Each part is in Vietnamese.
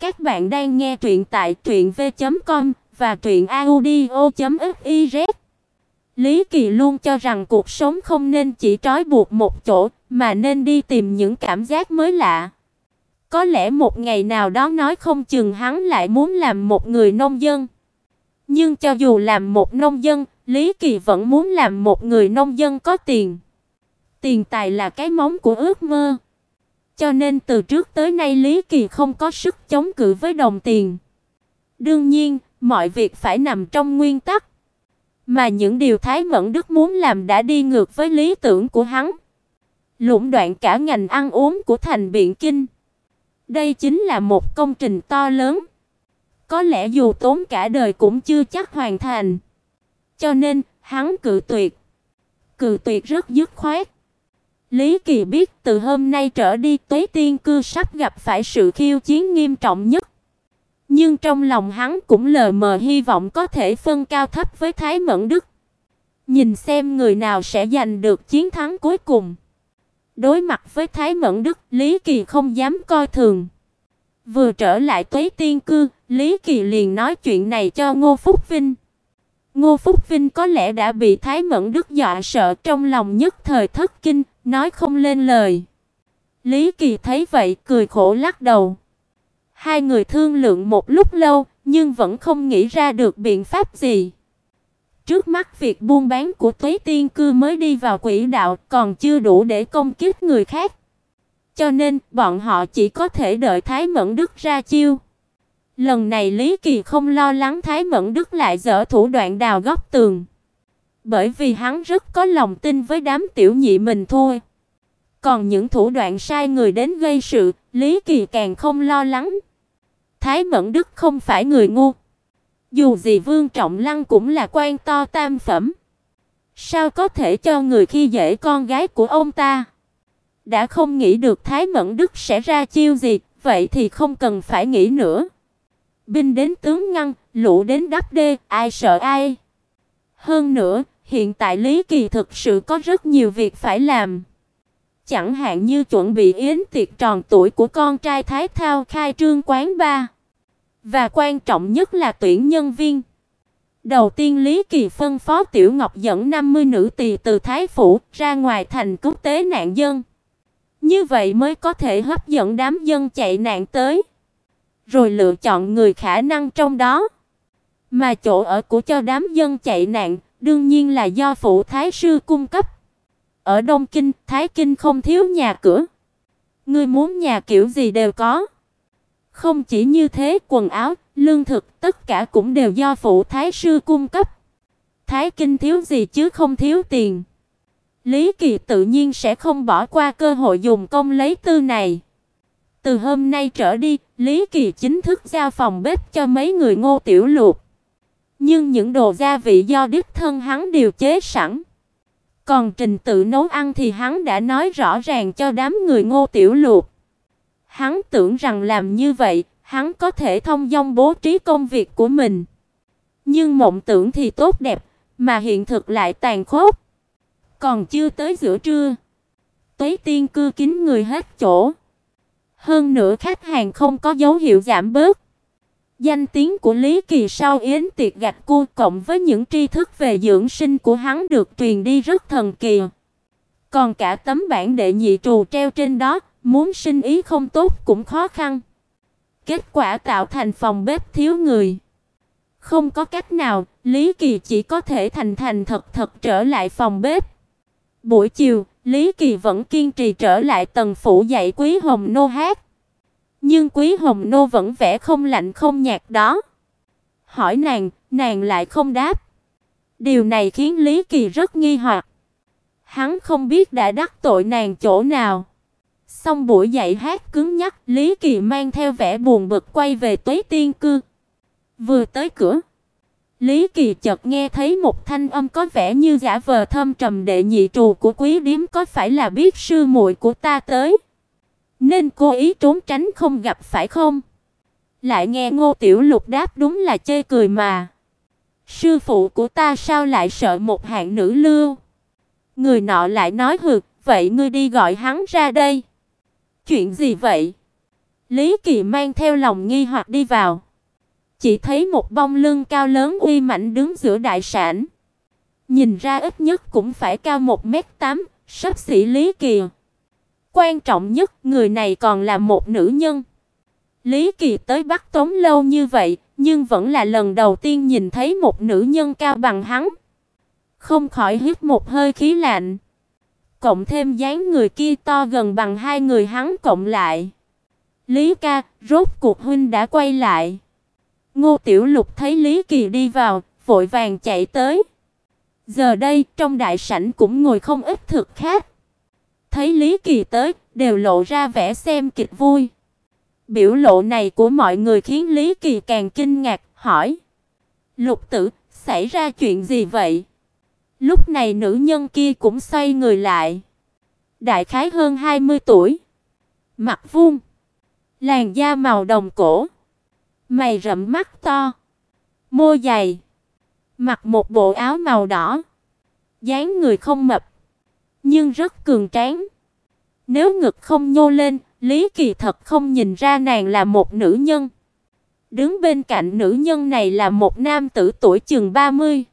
Các bạn đang nghe truyện tại truyệnv.com và truyệnaudio.fiz. Lý Kỳ luôn cho rằng cuộc sống không nên chỉ trói buộc một chỗ, mà nên đi tìm những cảm giác mới lạ. Có lẽ một ngày nào đó nói không chừng hắn lại muốn làm một người nông dân. Nhưng cho dù làm một nông dân, Lý Kỳ vẫn muốn làm một người nông dân có tiền. Tiền tài là cái móng của ước mơ. Cho nên từ trước tới nay Lý Kỳ không có sức chống cự với đồng tiền. Đương nhiên, mọi việc phải nằm trong nguyên tắc. Mà những điều Thái Mẫn Đức muốn làm đã đi ngược với lý tưởng của hắn. Lũng đoạn cả ngành ăn uống của thành Biện Kinh. Đây chính là một công trình to lớn. Có lẽ dù tốn cả đời cũng chưa chắc hoàn thành. Cho nên, hắn cự tuyệt. Cự tuyệt rất dứt khoát. Lý Kỳ biết từ hôm nay trở đi Tuế Tiên cư sắp gặp phải sự khiêu chiến nghiêm trọng nhất. Nhưng trong lòng hắn cũng lờ mờ hy vọng có thể phân cao thấp với Thái Mẫn Đức. Nhìn xem người nào sẽ giành được chiến thắng cuối cùng. Đối mặt với Thái Mẫn Đức, Lý Kỳ không dám coi thường. Vừa trở lại Tuế Tiên cư, Lý Kỳ liền nói chuyện này cho Ngô Phúc Vinh. Ngô Phúc Vinh có lẽ đã bị Thái Mẫn Đức dọa sợ trong lòng nhất thời thất kinh, nói không lên lời. Lý Kỳ thấy vậy, cười khổ lắc đầu. Hai người thương lượng một lúc lâu, nhưng vẫn không nghĩ ra được biện pháp gì. Trước mắt việc buôn bán của Tuế Tiên cư mới đi vào quỹ đạo, còn chưa đủ để công kích người khác. Cho nên, bọn họ chỉ có thể đợi Thái Mẫn Đức ra chiêu. Lần này Lý Kỳ không lo lắng Thái Mẫn Đức lại dở thủ đoạn đào góc tường bởi vì hắn rất có lòng tin với đám tiểu nhị mình thôi. Còn những thủ đoạn sai người đến gây sự, Lý Kỳ càng không lo lắng. Thái Mẫn Đức không phải người ngu. Dù gì Vương Trọng Lăng cũng là quan to tam phẩm. Sao có thể cho người khi dễ con gái của ông ta? Đã không nghĩ được Thái Mẫn Đức sẽ ra chiêu gì, vậy thì không cần phải nghĩ nữa. Binh đến tướng ngăn, lũ đến đắp đê, ai sợ ai? Hơn nữa, Hiện tại Lý Kỳ thực sự có rất nhiều việc phải làm. Chẳng hạn như chuẩn bị yến tiệc tròn tuổi của con trai Thái Thao khai trương quán ba. Và quan trọng nhất là tuyển nhân viên. Đầu tiên Lý Kỳ phân phó Tiểu Ngọc dẫn 50 nữ tỳ từ Thái phủ ra ngoài thành cứu tế nạn dân. Như vậy mới có thể hấp dẫn đám dân chạy nạn tới. Rồi lựa chọn người khả năng trong đó. Mà chỗ ở của cho đám dân chạy nạn đương nhiên là do phụ thái sư cung cấp. Ở Đông Kinh, Thái Kinh không thiếu nhà cửa. Ngươi muốn nhà kiểu gì đều có. Không chỉ như thế, quần áo, lương thực, tất cả cũng đều do phụ thái sư cung cấp. Thái Kinh thiếu gì chứ không thiếu tiền. Lý Kỳ tự nhiên sẽ không bỏ qua cơ hội dùng công lấy tư này. Từ hôm nay trở đi, Lý Kỳ chính thức giao phòng bếp cho mấy người Ngô Tiểu Lục. Nhưng những đồ gia vị do đích thân hắn điều chế sẵn. Còn trình tự nấu ăn thì hắn đã nói rõ ràng cho đám người Ngô Tiểu Luộc. Hắn tưởng rằng làm như vậy, hắn có thể thông dong bố trí công việc của mình. Nhưng mộng tưởng thì tốt đẹp, mà hiện thực lại tàn khốc. Còn chưa tới giữa trưa, Tuế Tiên cư kín người hết chỗ. Hơn nữa khách hàng không có dấu hiệu giảm bớt. Danh tiếng của Lý Kỳ sau yến tiệc gạch cua cộng với những tri thức về dưỡng sinh của hắn được truyền đi rất thần kỳ. Còn cả tấm bản đệ nhị trù treo trên đó, muốn sinh ý không tốt cũng khó khăn. Kết quả tạo thành phòng bếp thiếu người. Không có cách nào, Lý Kỳ chỉ có thể thành thành thật thật trở lại phòng bếp. Buổi chiều, Lý Kỳ vẫn kiên trì trở lại tầng phủ dạy Quý Hồng nô hát. Nhưng Quý Hồng Nô vẫn vẻ không lạnh không nhạt đó. Hỏi nàng, nàng lại không đáp. Điều này khiến Lý Kỳ rất nghi hoặc. Hắn không biết đã đắc tội nàng chỗ nào. Xong buổi dạy hát cứng nhắc, Lý Kỳ mang theo vẻ buồn bực quay về Tuế Tiên cư. Vừa tới cửa, Lý Kỳ chợt nghe thấy một thanh âm có vẻ như giả vờ thâm trầm đệ nhị trù của quý điếm có phải là biết sư muội của ta tới. Nên cố ý trốn tránh không gặp phải không? Lại nghe Ngô Tiểu Lục đáp đúng là chê cười mà. Sư phụ của ta sao lại sợ một hạng nữ lưu? Người nọ lại nói hừ, vậy ngươi đi gọi hắn ra đây. Chuyện gì vậy? Lý Kỳ mang theo lòng nghi hoặc đi vào. Chỉ thấy một bông lưng cao lớn uy mãnh đứng giữa đại sảnh. Nhìn ra ít nhất cũng phải cao 1m8, sắp xỉ Lý Kỳ. Quan trọng nhất, người này còn là một nữ nhân. Lý Kỳ tới Bắc Tống lâu như vậy, nhưng vẫn là lần đầu tiên nhìn thấy một nữ nhân cao bằng hắn. Không khỏi hít một hơi khí lạnh. Cộng thêm dáng người kia to gần bằng hai người hắn cộng lại. Lý ca, rốt cuộc huynh đã quay lại. Ngô Tiểu Lục thấy Lý Kỳ đi vào, vội vàng chạy tới. Giờ đây, trong đại sảnh cũng ngồi không ít thực khách. Thấy Lý Kỳ tới, đều lộ ra vẻ xem kịch vui. Biểu lộ này của mọi người khiến Lý Kỳ càng kinh ngạc, hỏi: "Lục tử, xảy ra chuyện gì vậy?" Lúc này nữ nhân kia cũng xoay người lại. Đại khái hơn 20 tuổi, mặt vuông, làn da màu đồng cổ, mày rậm mắt to, môi dày, mặc một bộ áo màu đỏ, dáng người không mập, nhưng rất cường tráng. Nếu ngực không nhô lên, Lý Kỳ thật không nhìn ra nàng là một nữ nhân. Đứng bên cạnh nữ nhân này là một nam tử tuổi chừng 30.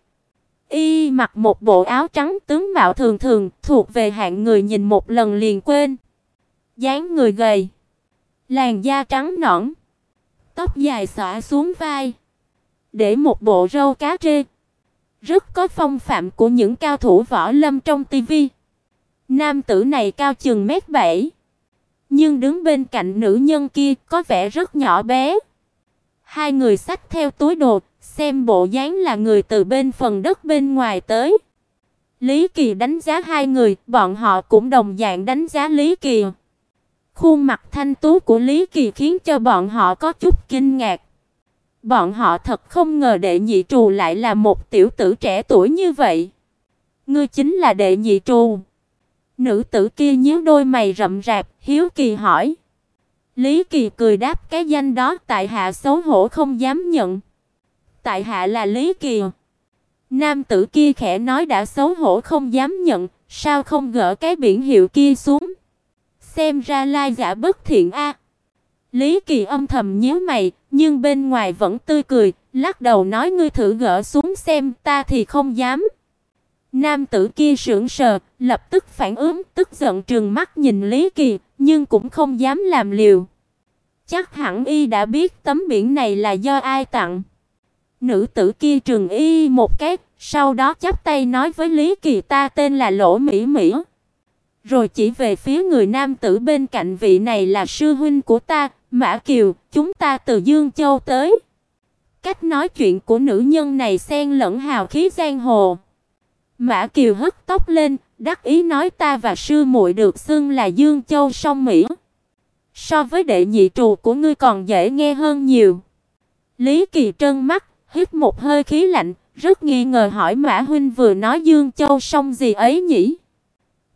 Y mặc một bộ áo trắng tướng mạo thường thường, thuộc về hạng người nhìn một lần liền quên. Dáng người gầy, làn da trắng nõn, tóc dài xõa xuống vai, để một bộ râu cá trê, rất có phong phạm của những cao thủ võ lâm trong tivi. Nam tử này cao chừng mét bảy, nhưng đứng bên cạnh nữ nhân kia có vẻ rất nhỏ bé. Hai người xách theo túi đồ, xem bộ dáng là người từ bên phần đất bên ngoài tới. Lý Kỳ đánh giá hai người, bọn họ cũng đồng dạng đánh giá Lý Kỳ. Khuôn mặt thanh tú của Lý Kỳ khiến cho bọn họ có chút kinh ngạc. Bọn họ thật không ngờ đệ nhị trù lại là một tiểu tử trẻ tuổi như vậy. Ngươi chính là đệ nhị trù. Nữ tử kia nhíu đôi mày rậm rạp, hiếu kỳ hỏi. Lý Kỳ cười đáp cái danh đó tại hạ xấu hổ không dám nhận. Tại hạ là Lý Kỳ. Nam tử kia khẽ nói đã xấu hổ không dám nhận, sao không gỡ cái biển hiệu kia xuống? Xem ra lai giả bất thiện a. Lý Kỳ âm thầm nhíu mày, nhưng bên ngoài vẫn tươi cười, lắc đầu nói ngươi thử gỡ xuống xem, ta thì không dám. Nam tử kia sững sờ, lập tức phản ứng, tức giận trừng mắt nhìn Lý Kỳ, nhưng cũng không dám làm liều. Chắc hẳn y đã biết tấm biển này là do ai tặng. Nữ tử kia trừng y một cái, sau đó chắp tay nói với Lý Kỳ ta tên là Lỗ Mỹ Mỹ. Rồi chỉ về phía người nam tử bên cạnh vị này là sư huynh của ta, Mã Kiều, chúng ta từ Dương Châu tới. Cách nói chuyện của nữ nhân này xen lẫn hào khí giang hồ. Mã Kiều hất tóc lên, đắc ý nói ta và sư muội được xưng là Dương Châu song Mỹ. So với đệ nhị trù của ngươi còn dễ nghe hơn nhiều. Lý Kỳ trân mắt, hít một hơi khí lạnh, rất nghi ngờ hỏi Mã huynh vừa nói Dương Châu song gì ấy nhỉ?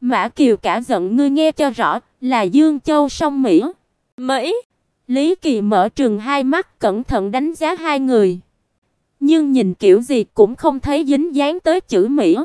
Mã Kiều cả giận ngươi nghe cho rõ, là Dương Châu song Mỹ. Mỹ? Lý Kỳ mở trừng hai mắt cẩn thận đánh giá hai người. Nhưng nhìn kiểu gì cũng không thấy dính dáng tới chữ Mỹ.